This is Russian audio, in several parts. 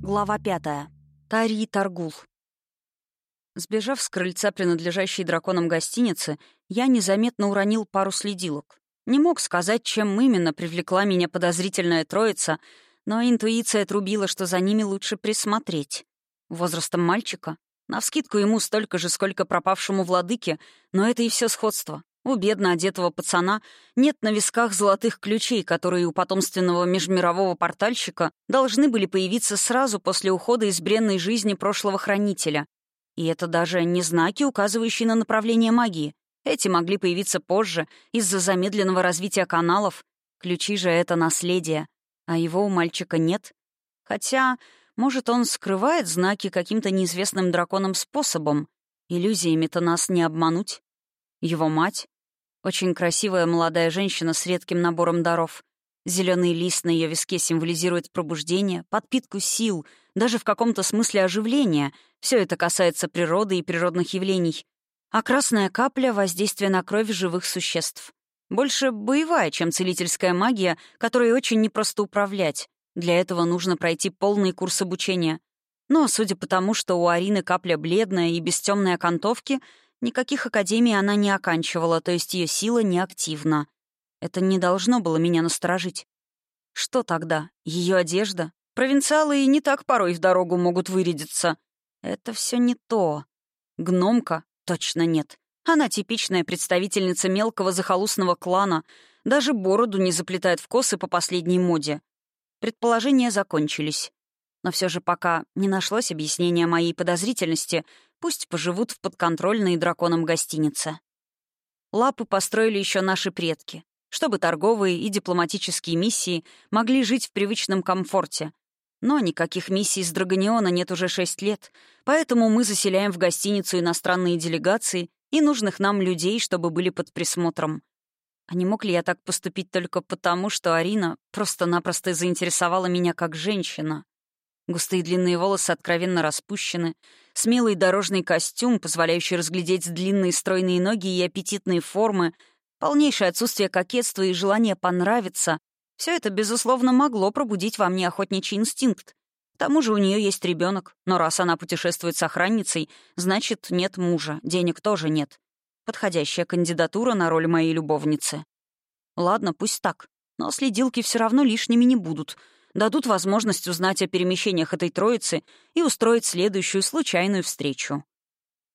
Глава пятая. Тари Таргул. Сбежав с крыльца принадлежащей драконам гостиницы, я незаметно уронил пару следилок. Не мог сказать, чем именно привлекла меня подозрительная троица, но интуиция трубила, что за ними лучше присмотреть. Возрастом мальчика. Навскидку ему столько же, сколько пропавшему владыке, но это и все сходство. У бедно одетого пацана нет на висках золотых ключей, которые у потомственного межмирового портальщика должны были появиться сразу после ухода из бренной жизни прошлого хранителя. И это даже не знаки, указывающие на направление магии. Эти могли появиться позже, из-за замедленного развития каналов. Ключи же — это наследие. А его у мальчика нет. Хотя, может, он скрывает знаки каким-то неизвестным драконом способом. Иллюзиями-то нас не обмануть. Его мать очень красивая молодая женщина с редким набором даров. Зеленый лист на ее виске символизирует пробуждение, подпитку сил, даже в каком-то смысле оживление. Все это касается природы и природных явлений. А красная капля — воздействие на кровь живых существ. Больше боевая, чем целительская магия, которой очень непросто управлять. Для этого нужно пройти полный курс обучения. Но, судя по тому, что у Арины капля бледная и без темной окантовки, Никаких академий она не оканчивала, то есть ее сила неактивна. Это не должно было меня насторожить. Что тогда? Ее одежда? Провинциалы и не так порой в дорогу могут вырядиться. Это все не то. Гномка? Точно нет. Она типичная представительница мелкого захолустного клана. Даже бороду не заплетает в косы по последней моде. Предположения закончились. Но все же пока не нашлось объяснения моей подозрительности, пусть поживут в подконтрольной драконом гостинице. Лапы построили еще наши предки, чтобы торговые и дипломатические миссии могли жить в привычном комфорте. Но никаких миссий с Драгониона нет уже шесть лет, поэтому мы заселяем в гостиницу иностранные делегации и нужных нам людей, чтобы были под присмотром. А не мог ли я так поступить только потому, что Арина просто-напросто заинтересовала меня как женщина? Густые длинные волосы откровенно распущены, смелый дорожный костюм, позволяющий разглядеть длинные стройные ноги и аппетитные формы, полнейшее отсутствие кокетства и желание понравиться — все это, безусловно, могло пробудить во мне охотничий инстинкт. К тому же у нее есть ребенок, но раз она путешествует с охранницей, значит, нет мужа, денег тоже нет. Подходящая кандидатура на роль моей любовницы. Ладно, пусть так, но следилки все равно лишними не будут — дадут возможность узнать о перемещениях этой троицы и устроить следующую случайную встречу.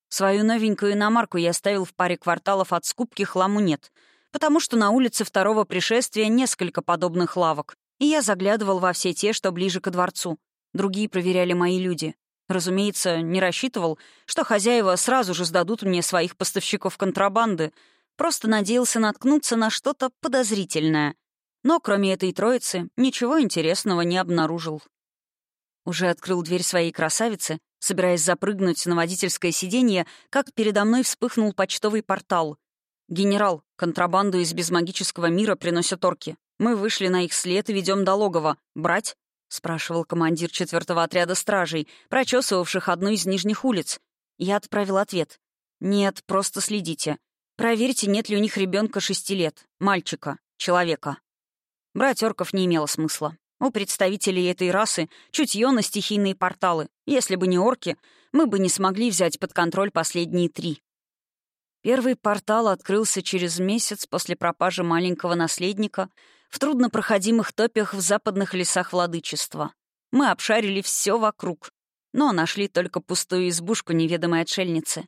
Свою новенькую иномарку я оставил в паре кварталов от скупки хламу нет, потому что на улице второго пришествия несколько подобных лавок, и я заглядывал во все те, что ближе ко дворцу. Другие проверяли мои люди. Разумеется, не рассчитывал, что хозяева сразу же сдадут мне своих поставщиков контрабанды, просто надеялся наткнуться на что-то подозрительное — но кроме этой троицы ничего интересного не обнаружил. Уже открыл дверь своей красавицы, собираясь запрыгнуть на водительское сиденье, как передо мной вспыхнул почтовый портал. «Генерал, контрабанду из безмагического мира приносят орки. Мы вышли на их след и ведем до логова. Брать?» — спрашивал командир четвертого отряда стражей, прочесывавших одну из нижних улиц. Я отправил ответ. «Нет, просто следите. Проверьте, нет ли у них ребенка шести лет. Мальчика. Человека». Брать орков не имело смысла. У представителей этой расы чутье на стихийные порталы. Если бы не орки, мы бы не смогли взять под контроль последние три. Первый портал открылся через месяц после пропажи маленького наследника в труднопроходимых топях в западных лесах владычества. Мы обшарили все вокруг, но нашли только пустую избушку неведомой отшельницы.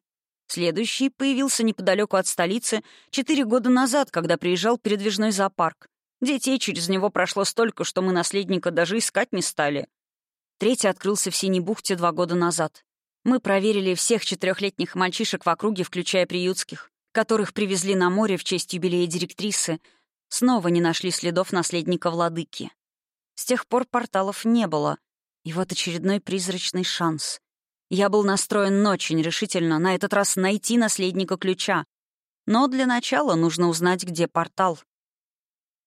Следующий появился неподалеку от столицы четыре года назад, когда приезжал передвижной зоопарк. Детей через него прошло столько, что мы наследника даже искать не стали. Третий открылся в Синей бухте два года назад. Мы проверили всех четырехлетних мальчишек в округе, включая приютских, которых привезли на море в честь юбилея директрисы. Снова не нашли следов наследника владыки. С тех пор порталов не было. И вот очередной призрачный шанс. Я был настроен очень решительно на этот раз найти наследника ключа. Но для начала нужно узнать, где портал.